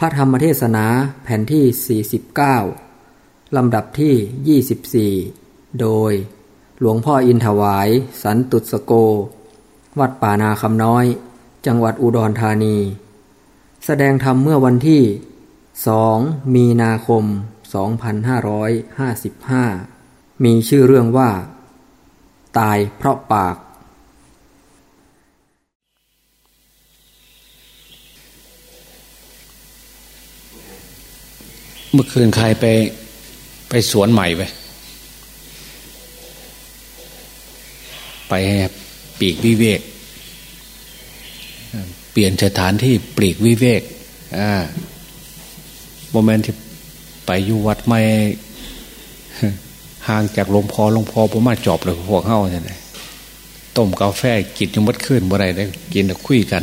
พระธรรมเทศนาแผ่นที่ 49 ลำดับที่ 24 โดย หลวงพ่ออินถวาย สันตุสโก วัดป่านาคำน้อย จังหวัดอุดรธานี แสดงธรรมเมื่อวันที่ 2 มีนาคม 2555 มีชื่อเรื่องว่า ตายเพราะปาก เมื่อคืนใครไปไปสวนใหม่ไปไปปีกวิเวก เปลี่ยนสถานที่ปลีกวิเวกอ่าโมเมนต์ที่ไปอยู่วัดไม่ห่างจากหลวงพ่อหลวงพ่อผมมาจอบเลยพวกเข้าใช่ไหมต้มกาแฟกินยังมัดขึ้นเมื่อไรได้กินแล้วคุยกัน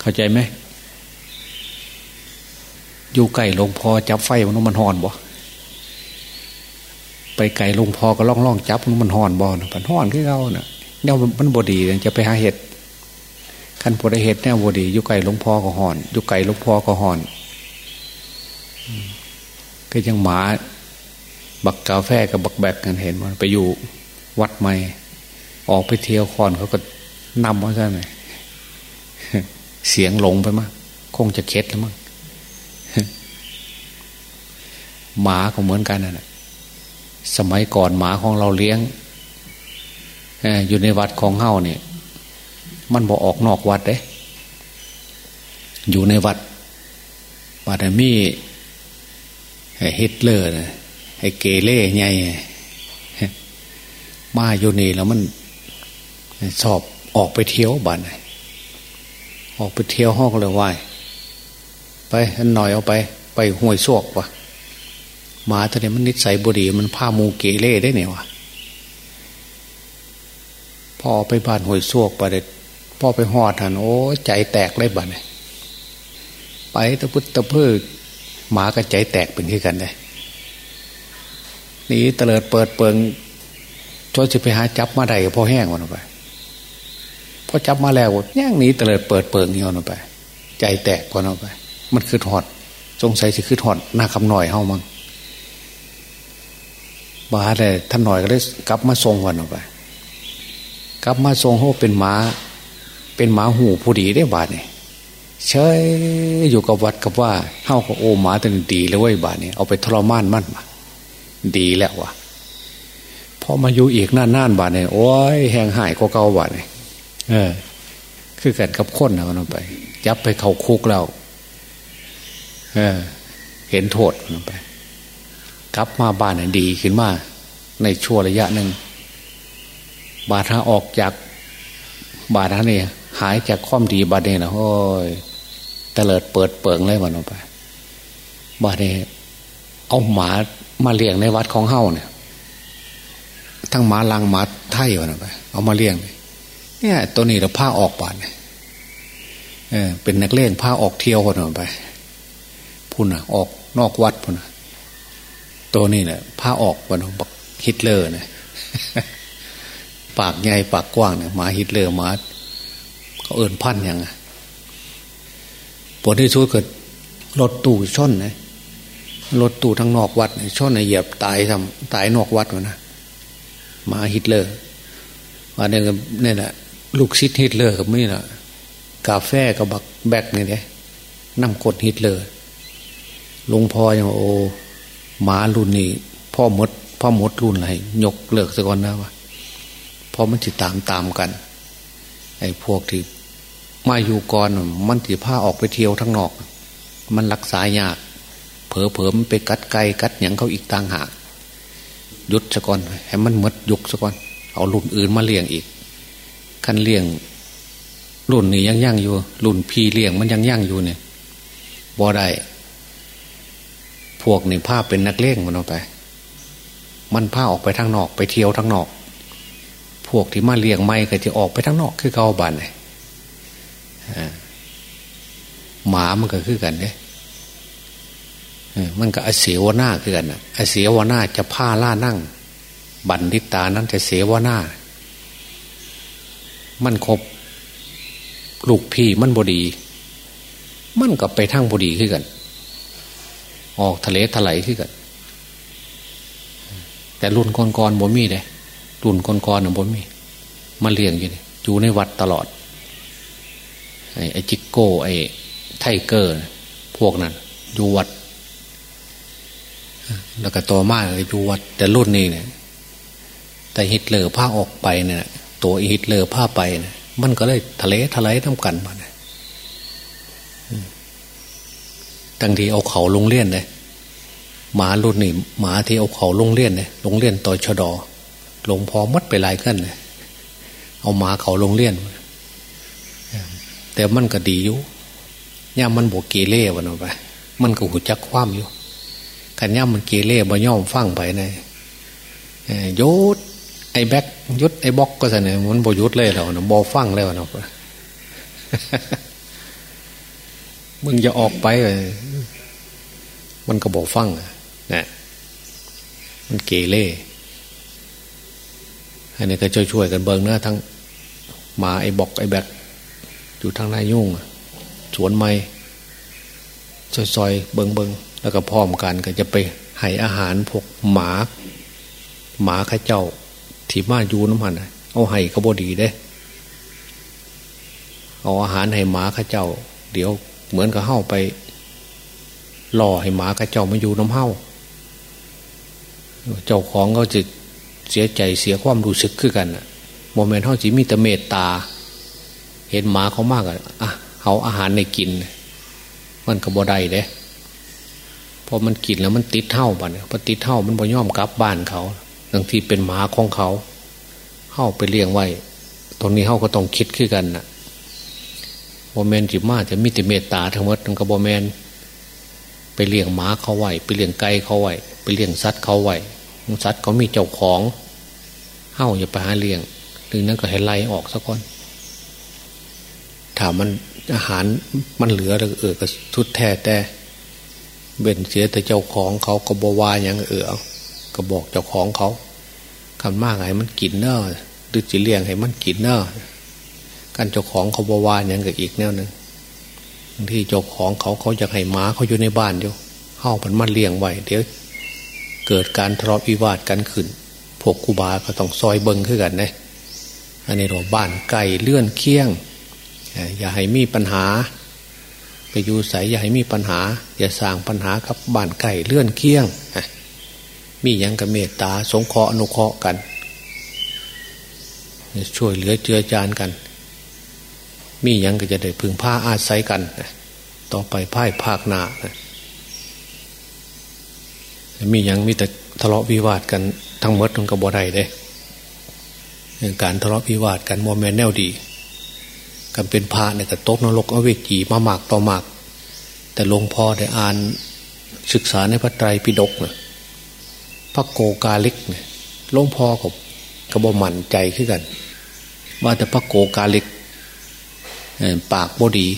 เข้าใจไหม อยู่ไก่ลงพ่อจับไฟมันมันหอนบ่ไปไก่ลงพ่อก็ล่องล่องจับมันหอนบ่มันหอนที่เราเน่ะเนี่ยมันบดีจะไปหาเห็ดขันพดเห็ดเนี่ยบดีอยู่ไก่ลงพ่อก็หอนอยู่ไก่ลงพ่อก็หอนก็ยังหมาบักกาแฟกับบักแบกกันเห็นมันไปอยู่วัดใหม่ออกไปเที่ยวคอนเขาก็นำว่าใช่ไหมเสียงหลงไปมั้งคงจะเค็ดแล้วมั้ง หมาก็เหมือนกันนะสมัยก่อนหมาของเราเลี้ยงอยู่ในวัดของเฮาเนี่ย มันบอกออกนอกวัดเด้ อยู่ในวัดวัดมีฮิตเลอร์นะไอ้เกเล่ไงมาอยู่นี่แล้วมันชอบออกไปเที่ยวบ้านออกไปเที่ยวห้องเลยว่ายไปหน่อยเอาไป ไปห่วยซวกวะ หมาตัวนี้มันนิสัยบุรีมันผ้ามูเกเล่ได้เนี่ยวะพ่อไปบ้านห่วยซวกไปเด็ดพ่อไปหอดทันโอ้ใจแตกเลยบ้านเลยไปตะพุตตะเพื่อหมาก็ใจแตกเป็นที่กันเลยนี่เตลิดเปิดเปิงจนจะไปหาจับมาได้พ่อแห้งวันไปพอจับมาแล้วย่างนี้เตลิดเปิดเปิงเงี้ยวันไป ใจแตกก่อนเอาไป มันคือถอดสงสัยจะคือถอดหน้าคำหน่อยเฮามั้ง บาเลยท่านหน่อยก็เลยกลับมาทรงวันออกไป กลับมาทรงเขาเป็นหมา เป็นหมาหูผู้ดีได้บาทเนี่ยเชยอยู่กับวัดกับว่าเฮากับโอหมาตันดีเลยว้ยบาทเนี่ยเอาไปทรมานมั่นมาดีแล้ววะพอมาอยู่อีกน่านน่านบาทเนี่ยโอ้ยแหงหายก็เก่าบาทเนี่ยเออ คือกันกับคนนะมันไปยับไปเขาคุกแล้วเเห็นโทษไป กลับมาบ้านดีขึ้นมา ในช่วงระยะหนึ่ง บาดาออกจากบาดาเนี่ยหายจากความดีบาดเนี่ยนะโอ้ยตเลิดเปิดเปิงเลยมันออกไป บาดเนี่ยเอาหมามาเลี้ยงในวัดของเฮ้าเนี่ย ทั้งหมาลังหมาไทยมันออกไป เอามาเลี้ยง เนี่ย ตัวนี้เราผ้าออกบาดเนี่ยเออเป็นนักเล่นผ้าออกเที่ยวคนออกไปพุ่นอะ ออกนอกวัดพุ่นอะ ตัวนี้เนี่ยผ้าออกวันบักฮิตเลอร์เนี่ยปากใหญ่ปากกว้างเนี่ยมาฮิตเลอร์มาเขาเอินพันยังไงผลที่สุดเกิดรถตู้ช่อนนะรถตู้ทั้งนอกวัดช่อนเหยียบตายทำตายนอกวัดวะนะมาฮิตเลอร์มาเนี่ยเนี่แหละลูกซิดฮิตเลอร์กับนี่แหละกาแฟกับบักแบกเนี่ยเนี่ยน้ำกดฮิตเลอร์ลวงพอยังโอ้ หมารุ่นนี้พ่อมด พ่อมดรุ่นอะไรยกเลิกซะก่อนนะวะพอมันจิดตามตามกัน ไอ้พวกที่มาอยู่ก่อนมันติผ้าออกไปเที่ยวทั้งนอก มันรักษายากเผลอเผลอมันไปกัดไก่กัดหยังเขาอีกต่างหากยุดซะก่อนให้มันมดยุกซะก่อน เอารุ่นอื่นมาเลี้ยงอีกคันเลี้ยงรุ่นนี้ยังยั่งอยู่ รุ่นพี่เลี้ยงมันยังยั่งอยู่เนี่ยบ่ได้ พวกนี่ผ้าเป็นนักเลงมันออกไป มันผ้าออกไปทางนอกไปเที่ยวทางนอก พวกที่มาเลี้ยงไม่ก็จะออกไปทางนอก คือเขาบันเลยหมามันก็คือกันเนี่ยมันก็อเสวนาคือกันนะอเสวนาจะผ้าล่านั่ง บันทิตานั้นจะเสวนามันครบลูกพี่มันบดี มันก็ไปทางบุรีขึ้นกัน ออกทะเลถลายขึ้นกันแต่รุ่นก่อนๆบ่มีเลยรุ่นก่อนๆน่ะบ่มีมาเลี้ยงอยู่นี่อยู่ในวัดตลอดไอ้จิกโก้ไอ้ไทเกอร์ พวกนั้นอยู่วัด แล้วก็ต่อมาอยู่วัด แต่รุ่นนี้เนี่ย แต่ฮิตเลอร์ผ้าออกไปเนี่ย ตัวฮิตเลอร์ผ้าไปเนี่ยมันก็เลยทะเลทลายน้ำกันมาเนี่ย ตั้งทีเอาเขาลงเลี่ยนเลยหมารุ่นนี่หมาที่เอาเขาลงเลี่ยนเลยลงเลี่ยนต่อชะดอลงพอมัดไปลายกันเลยเอาหมาเขาลงเลี่ยน แต่มันก็ดีอยู่ย่ามันบวกเกเร่วันเอาไป มันก็หูจักคว่ำอยู่ขันย่ามันเกเร่บ่ย่อมฟังไปนะยศไอ้แบ็กยุดไอ้บ็อกก็สนี่ยมันบยุดเลยเราเนาะบอฟังแล้วเนาะ มึงจะออกไปเลยมันก็บอกฟังนะมันเกเร่อันนี้ก็ช่วยๆกันเบิงนะทั้งหมาไอ้บอกไอ้แบกอยู่ทางหน้ายุ่งสวนไม้ซอยๆเบิงเบิงแล้วก็พร้อมกันก็จะไปให้อาหารพวกหมา หมาข้าเจ้าที่มาอยู่น้ำมันเอาให้ก็บดีเด้ เอาอาหารให้หมาข้าเจ้า เดี๋ยว เหมือนกับเข้าไปหล่อให้หมาข้าเจ้ามาอยู่น้ำเห้าเจ้าของเขาจะเสียใจเสียความรู้สึกขึ้นกันโมเมนต์เท่าจีมีแต่เมตตา เห็นหมาเขามากอะเอาอาหารในกิน มันก็บ่ได้เด้พอมันกินแล้วมันติดเท่าบันพอติดเท่ามันบ่ย่อมกลับบ้านเขาบางทีเป็นหมาของเขาเข้าไปเลี้ยงไว้ ตรงนี้เข้าก็ต้องคิดขึ้นกันน่ะ โมเมนจิมาจะมีต่เมตตาทั้งหมดทั้งกระโบแมนไปเลี้ยงหมาเขาไว้ไปเลี้ยงไก่เขาไว้ไปเลี้ยงสัตว์เขาไว้สัตว์เขามีเจ้าของเข้าอย่าไปหาเลี้ยงถึงนั้นก็ให้ไล่ออกสักคนถามมันอาหารมันเหลือเออก็ทุดแท้แต่เบ็นเสียแต่เจ้าของเขาก็บวาอย่างเออก็บอกเจ้าของเขาคำมากไงมันกินเนอะหรือจะเลี้ยงให้มันกินเนอะ การเจ้าของเขาบวาอย่างกับอีกแนวหนึ่งที่เจ้าของเขาเขาอยากให้หมาเขาอยู่ในบ้านอยู่เข้ามันมันเลี้ยงไว้เดี๋ยวเกิดการทะเลาะวิวาทกันขึ้น พวกกูบาก็ต้องซอยเบิงขึ้นกันนะอันนี้เราบ้านไก่เลื่อนเคี่ยง อย่าให้มีปัญหา ไปอยู่ใสอย่าให้มีปัญหา อย่าสร้างปัญหากับบ้านไก่เลื่อนเคี่ยง มียังกับเมตตาสงเคราะห์อนุเคราะห์กัน ช่วยเหลือเจือจานกัน มียังก็จะได้พึงผ้าอาศัยกันต่อไปพ่ายภาคหนามียังมีแต่ทะเลาะวิวาทกันทั้งหมดทั้งกระบอได้เลยการทะเลาะวิวาทกันโมเมนแนวดีกันเป็นพระเนี่ยก็ตกนรกอเวจีมาหมากต่อหมาก แต่หลวงพ่อได้อ่านศึกษาในพระไตรปิฎกเนี่ยพระโกกาลิกเนี่ยหลวงพ่อกับกระบอกมันใจขึ้นกัน ว่าแต่พระโกกาลิก ปากบดี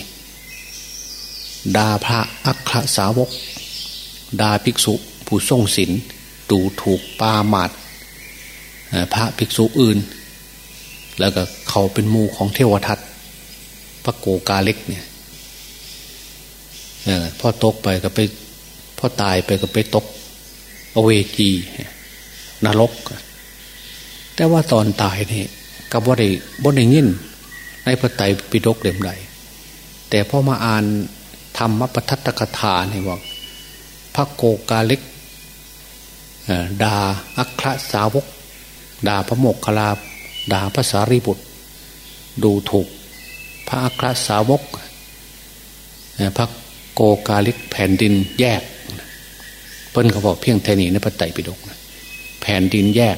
ดาพระอัครสาวก ดาภิกษุผู้ทรงศีลดูถูกปาหมาดพระภิกษุอื่น แล้วก็เขาเป็นมูของเทวทัตพระโกกาเล็กเนี่ยพ่อตกไปก็ไปพ่อตายไปก็ไปตก อเวจีนรก แต่ว่าตอนตายนี่กับว่าได้บ่ได้ยิน ในพระไตรปิฎกเล่มใดแต่พอมาอ่านธรรมปทัตตกถาเนี่ยบอกพระโกกาเล็กดาอัครสาวกดาพระโมกขลาดาพระสารีบุตร ดูถูก พระอัครสาวกพระโกกาลิกแผ่นดินแยก เปิ้นเขาบอกเพียงแท่นี้ในพระไตรปิฎกแผ่นดินแยก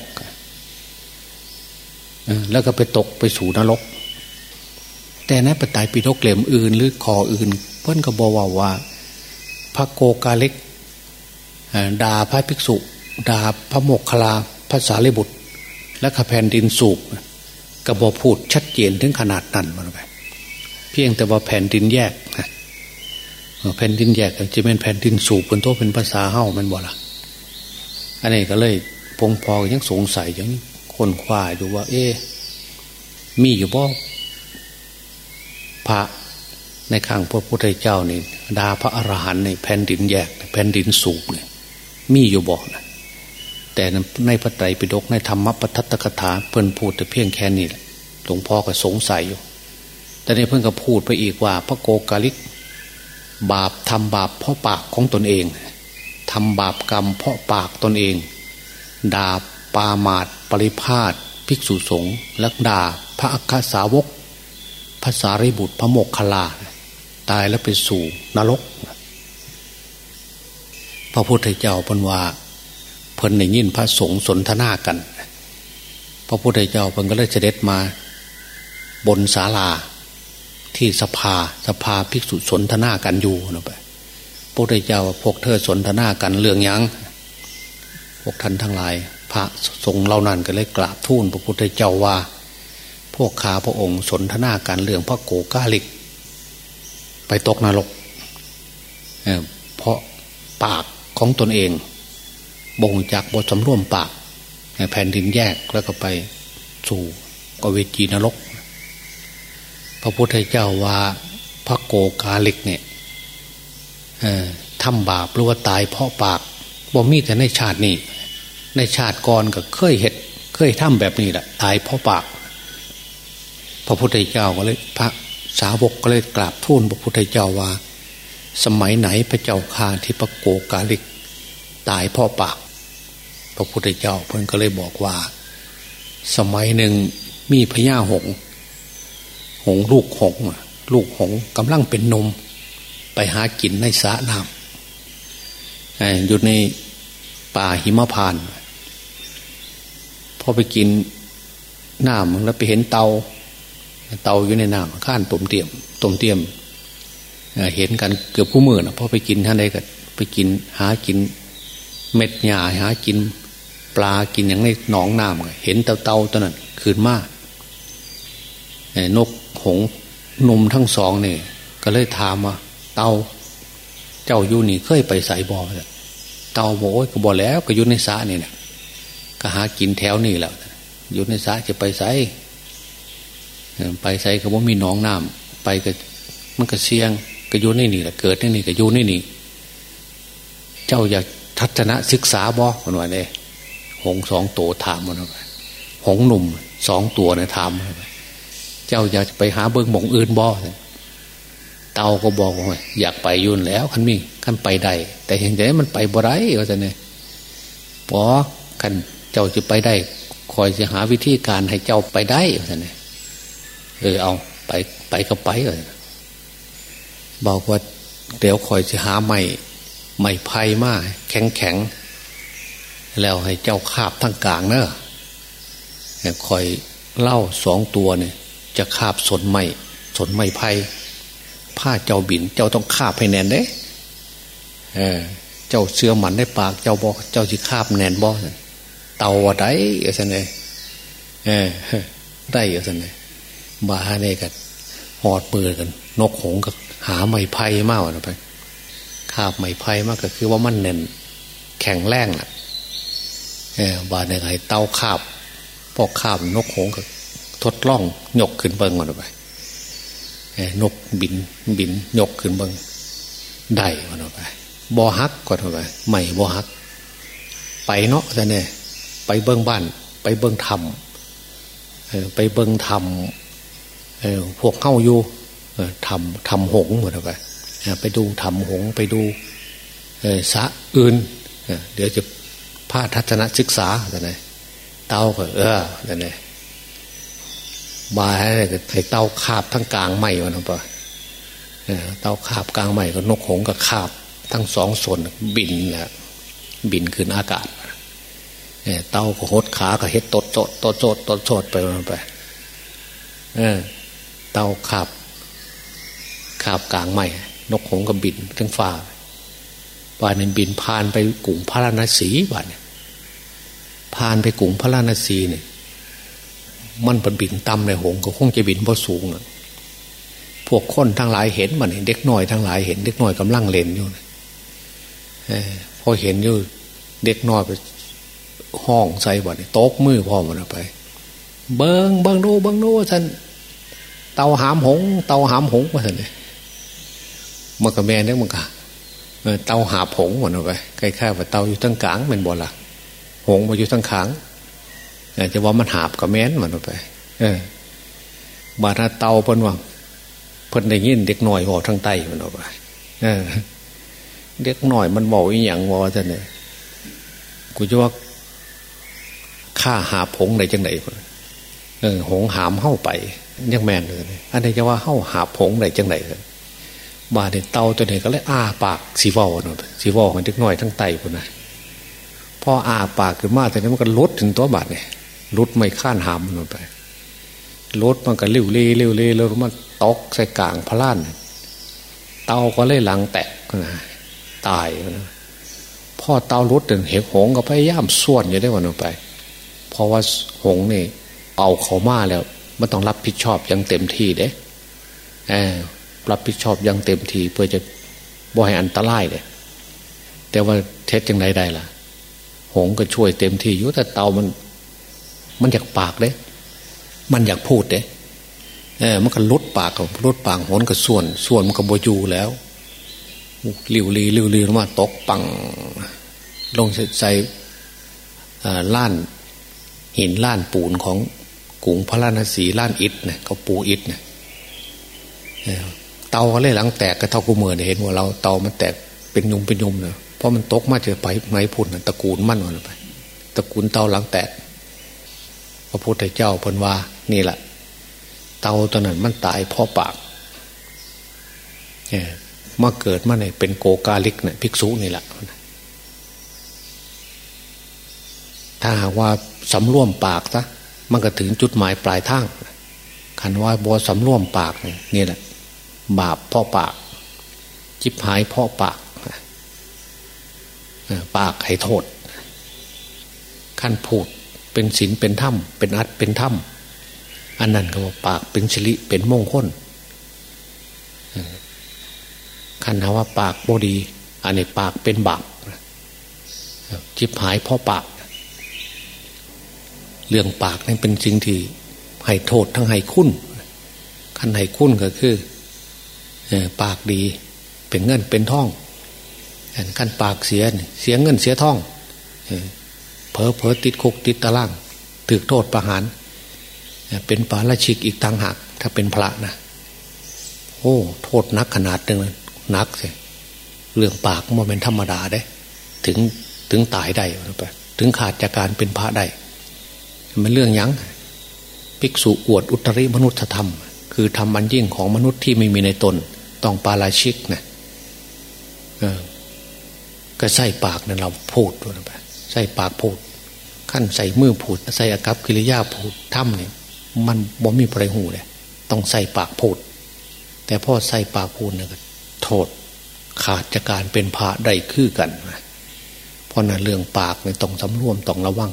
แล้วก็ไปตกไปสู่นรก แต่ในพระไตรปิฎกเล่มอื่น หรือคออื่น เพิ่นก็บอกว่าว่าพระโกกาเลิกดาพระภิกษุดาพระโมกขลาภาษาลิบุตร และขแผ่นดินสูบกระบอกพูดชัดเจนถึงขนาดนั้นมันไปเพียงแต่ว่าแผ่นดินแยกแผ่นดินแยกจะเป็นแผ่นดินสูบเป็นตัวเป็นภาษาเฮ้ามันบ่ละอันนี้ก็เลยพงพอยังสงสัยยังคนคว้าอยู่ว่า เอ๊มีอยู่บ่ พระในข้างพระพุทธเจ้านี่ดาพระอรหันต์ในแผ่นดินแยก แผ่นดินสูบเนี่ยมีอยู่บอกนะแต่ในพระไตรปิฎกในธรรมปทัตตกถาเพิ่นพูดแต่เพียงแค่นี้แหละหลวงพ่อก็สงสัยอยู่ แต่ในเพิ่นก็พูดไปอีกว่า พระโกกาลิก บาปทำบาปเพราะปากของตนเองทำบาปกรรมเพราะปากตนเองด่าปามาดปริพาทภิกษุสงฆ์และด่าพระอัคสาวก ภาษาริบุตรพระโมกขลา ตายแล้วไปสู่นรก พระพุทธเจ้าพันว่าเพิ่นในยินพระสงฆ์สนทนากัน พระพุทธเจ้าเพิ่นก็เลยเสด็จมา บนศาลาที่สภาสภาภิกษุสนทนากันอยู่นะไปพระพุทธเจ้าพวกเธอสนทนากันเรื่องยังพวกท่านทั้งหลาย พระสงฆ์เหล่านั้นก็เลยกราบทูลพระพุทธเจ้าว่า วกข้าพระองค์สนทนาการเรื่องพระโกกาลิก ไปตกนรกเเพราะปากของตนเอง บ่งจากบทสำร่วมปากแผ่นดินแยกแล้วก็ไปสู่กเวจีนรก พระพุทธเจ้าว่าพระโกกาลิกเนี่ยทำบาปหรือว่าตายเพราะปากบ่มีแต่ในชาตินี้ ในชาติก่อนก็เคยเห็ดเคยทำแบบนี้แหละตายเพราะปาก พระพุทธเจ้าก็เลยพระสาวกก็เลยกราบทูลพระพุทธเจ้าว่า สมัยไหนพระเจ้าข่าที่พระโกกาลิก ตายพราะปาก พระพุทธเจ้าเพิ่นก็เลยบอกว่า สมัยหนึ่งมีพญาหง หงลูกหงลูกหงกำลังเป็นนม ไปหากินในสระน้ำอยู่ในป่าหิมพานพอไปกินน้ำแล้วไปเห็นเตา เตาอยู่ในน้ำข้านต้มเตียมต้มเตียมเห็นกันเกือบคู่มือนะพอไปกินท่านใดก็ไปกินหากินเม็ดหญ้าหากินปลากินอย่างในหนองน้ำเห็นเตาเตาตัวนั้นคืนมากนกหงนมทั้งสองเนี่ยก็เลยถามว่าเตาเจ้าอยู่นี่เคยไปใส่บ่อเตาโอยก็บ่แล้วก็อยู่ในสระนี่แหละก็หากินแถวนี่แหละอยู่ในสระจะไปใส่ ไปใส่ก็บ่มีหนองน้ำไปก็มันก็เสี่ยงก็อยู่ในนี่แหละเกิดในนี่ก็อยู่ในนี่เจ้าอยากทัศนศึกษาบ่คนว่าเนี่ยหงสองตัวถามมันไปหงหนุ่มสองตัวเนี่ยถามเจ้าอยากไปหาเบิ้งหมองอื่นบ่เตาก็บอกว่าอยากไปยุ่นแล้วคันมีคันไปได้แต่เห็นใจมันไปบ่ไรว่าจะเนี่ยปอคันเจ้าจะไปได้ คอยจะหาวิธีการให้เจ้าไปได้ว่าจะเนี่ย เออเอาไปไปก็ไปเลยบอกว่าเดี๋ยวคอยจะหาไม่ไม่ไพ่มากแข็งแข็งแล้วให้เจ้าคาบทั้งกลางเนอะคอยเล่าสองตัวเนี่ย จะคาบสนไม่สนไม่ไพ่ผ้าเจ้าบิน เจ้าต้องคาบให้แน่นเด้เออ เจ้าเสื้อหมันได้ปาก เจ้าบอก เจ้าจะคาบแน่นบ่เตาว่าได้อะไรเนี่ยเออได้เอะไรเนี่ย บาเนี่ยกันหอดมือกัน นกหงกับหาไม้ไผ่มากนะไปคาบไม้ไผ่มากก็คือว่ามันเน่นแข็งแรงน่ะเออบาเนี่ยไงเตาคาบพอคาบนกหงกับทดล่องยกขึ้นเบิ้งมันไปนกบินบินยกขึ้นเบิงได้ก็เอาไปบอฮักก็เอาไปใหม่บอฮัก ไปเนาะแต่เนี่ยไปเบิ้งบ้าน ไปเบิ้งธรรมไปเบิ้งธรรม พวกเข้าอยู่ทำทำหงหมดไปไปดูทำหงไปดูสะอื่นเดี๋ยวจะพาทัศนศึกษาแต่เนี่ยเต้าก็เออแต่เนี่ยบาให้ให้เต้าคาบทั้งกลางไม่วันไปะเต้าคาบกลางไม่ก็นกหงกับคาบทั้งสองส่วนบินแหละบินขึ้นอากาศเต้าก็หดขาก็เฮ็ดตดโจดตดโจดตดโจดไปมันไปเตาคาบคาบกลางไม่ นกหงกับบินทั้งฟ้าบ้านนี้บินผ่านไปกลุ่มพระราณสีบ้านเนี่ยผ่านไปกลุ่มพระราณสีเนี่ยมันเป็นบินต่ำในหงก็คงจะบินพอสูงนะพวกคนทั้งหลายเห็นมันเด็กน้อยทั้งหลายเห็นเด็กน้อยกำลังเล่นอยู่นะพอเห็นอยู่เด็กน้อยไปห้องใส่บ่เนี่ยตกมือพ่อมันไป เบิงเบิงโนเบิงโนท่าน เตาหามหง เตาหามหงมาท่านเลยมันก็แม่เนี่ยมันก็เตาหาผงหมดไปใกล้ๆว่าเตาอยู่ทั้งกลางเป็นบ่ละหงมาอยู่ทั้งขางจะว่ามันหาบกับแม้นมันไป เออบาดเตาเพิ่นว่าเพิ่นได้ยินเด็กหน่อยบอกทั้งไตมันออกไปเออ เด็กหน่อยมันบอกอีหยังวะท่านเนี่ยกูจะว่าข้าหาผงไหนจังไหนเออหงหามเข้าไป ยังแมนเลยอันนี้จะว่าเข้าหาผงไหนจังไหนเลยบาดเตาตัวไหนก็เลยอ้าปากสีวอลนะสีวอลมันเด็กหน่อยทั้งไตคนนะพออ้าปากขึ้นมาแต่นี้มันก็ลดถึงตัวบาดเนี่ยลดไม่ข้านหามมันไปรถมันก็เร็วเร็วเร็วแล้วมันตกใส่กลางพลานเตาก็เลยหลังแตกนะตายนะพ่อเตารถเห็นหงก็พยายามส่วนอยู่ได้วันไป เพราะว่าหงนี่เอาเขามาแล้ว มันต้องรับผิดชอบอย่างเต็มที่เด้รับผิดชอบอย่างเต็มที่เพื่อจะบ่ให้อันตรายเลยแต่ว่าเท็จยังไงได้ล่ะ หงก็ช่วยเต็มที่อยู่แต่เตามัน มันอยากปากเด้มันอยากพูดเด้เออมันก็ลดปากกับลดปากหนกับส่วน ส่วนมันก็บอยู่แล้วลิวลีลิวลีมาตกปัง ลงใส่ล้านหินล้านปูนของ กุงพระราณสีล้านอิฐเนี่ยเขาปูอิฐเนี่ยเตาเลยหลังแตกกระเท่ากูเมือเนี่ยเห็นว่าเราเตามันแตกเป็นยุมเป็นยุมเนาะเพราะมันตกมาเจอไปไม้พุ่นตระกูลมั่นวันไปตระกูลเตาหลังแตก พระพุทธเจ้าพนว่า นี่แหละเตาตอนนั้นมันตายเพราะปากเนี่ยมาเกิดมาเนี่ยเป็นโกกาลิกเนี่ยภิกษุนี่แหละถ้าหากว่าสำร่วมปากซะ มันก็ถึงจุดหมายปลายทางคันว่าบอสำร่วมปากเนี่ยแหละบาปพ่อปาก จิบหายพ่อปากปากให้โทษขั้นพูดเป็นศีลเป็นธรรมเป็นอัดเป็นธรรมอันนั้นก็ว่าปากเป็นสิริเป็นมงคลขันหาว่าปากโบดี อันนี้ปากเป็นบาปจิบหายเพราะปาก เรื่องปากนั่นเป็นสิ่งที่ให้โทษทั้งให้คุ้นขั้นให้คุ้นก็คือปากดีเป็นเงินเป็นทองขั้นปากเสียเสียเงินเสียท่องเพอเพอติดคุกติดตารางถือโทษประหาร เป็นปาราชิกอีกต่างหากถ้าเป็นพระนะโอ้โทษนักขนาดหนึ่งนักสิเรื่องปากมันเป็นธรรมดาได้ ถึงถึงตายได้ไปถึงขาดจากการเป็นพระได้ มันเรื่องยังภิกษุอวดอุตริมนุษยธรรม คือทำอันยิ่งของมนุษย์ที่ไม่มีในตน ต้องปาราชิกนะก็ใส่ปากนั่นเราพูดด้วยไปใส่ปากพูด ขั้นใส่มือพูด ใส่อากับกิริยาพูดถ้ำเนี่ยมันบ่มีประหูเลยต้องใส่ปากพูด แต่พ่อใส่ปากพูดเนี่ยโทษขาดจากการเป็นพระได้คือกันเพราะนั้นเรื่องปากเนี่ยต้องสำรวมต้องระวัง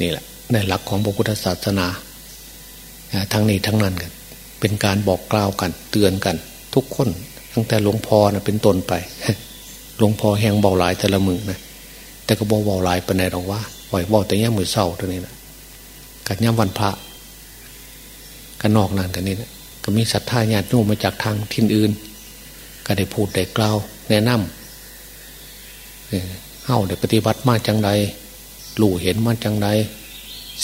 นี่แหละในหลักของพระพุทธศาสนาทั้งนี้ทั้งนั้นกัน เป็นการบอกกล่าวกันเตือนกัน ทุกคนตั้งแต่หลวงพ่อนะเป็นต้นไปหลวงพ่อแหงเบาหลายแต่ละมึงนะแต่ก็บอกเบาหลายไปในหรอกว่าปล่อยบอกแต่ย่มือเศร้าตัวนี้นะกันย่ำวันพระกันนอกนั่นกันนี่นะก็มีศรัทธาญาติโยมมาจากทางทิ่นอื่น ก็ได้พูดได้กล่าวแนะนำเฮ้าได้ปฏิบัติมาจังใด รู้เห็นมาจังใด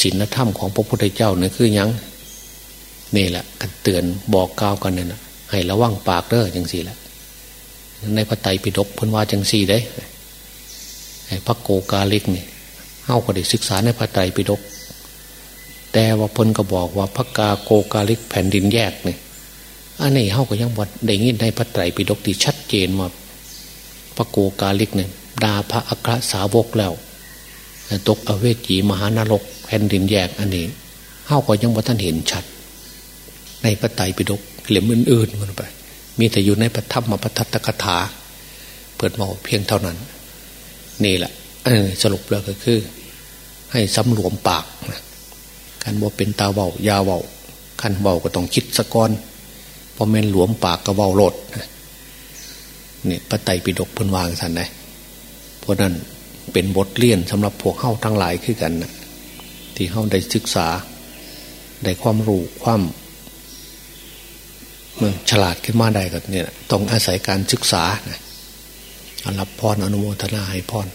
ศีลธรรมของพระพุทธเจ้าเนี่ยคือยังนี่แหละกันเตือนบอกกล่าวกันเนี่ยนะให้ระวังปากเด้อจังสี่แหละในพระไตรปิฎกพันว่าจังสี่ได้พระโกกาลิกเนี่ยเฮ้าก็ได้ศึกษาในพระไตรปิฎกแต่ว่าพนก็บอกว่าพระกาโกกาลิกแผ่นดินแยกเนี่ยอันนี้เฮ้าก็ยังวัดได้ยินในพระไตรปิฎกที่ชัดเจนว่าพระโกกาลิกเนี่ยดาพระอัครสาวกแล้ว ตกอเวจีมหานรกแผ่นดินแยกอันนี้เฮ้าก็ยังว่าท่านเห็นชัด ในพระไตรปิฎกเหลี่ยมอื่นๆมันไป มีแต่อยู่ในพระธรรมพระทัตตกถา เปิดมอเพียงเท่านั้น นี่แหละสรุปแล้วก็คือ ให้สำรวมปากกันว่าเป็นตาเบายาเบาขันเบาก็ต้องคิดสะก้อนพอเม่นหลวมปากก็เบาโลดนี่พระไตรปิฎกพันวางสันนะเพราะนั้น เป็นบทเรียนสำหรับพวกเข้าทั้งหลายขึ้นกันนะที่เข้าได้ศึกษา ได้ความรู้ความฉลาดขึ้นมาได้ก็เนี่ยต้องอาศัยการศึกษานะรับพรอนุโมทนาให้พร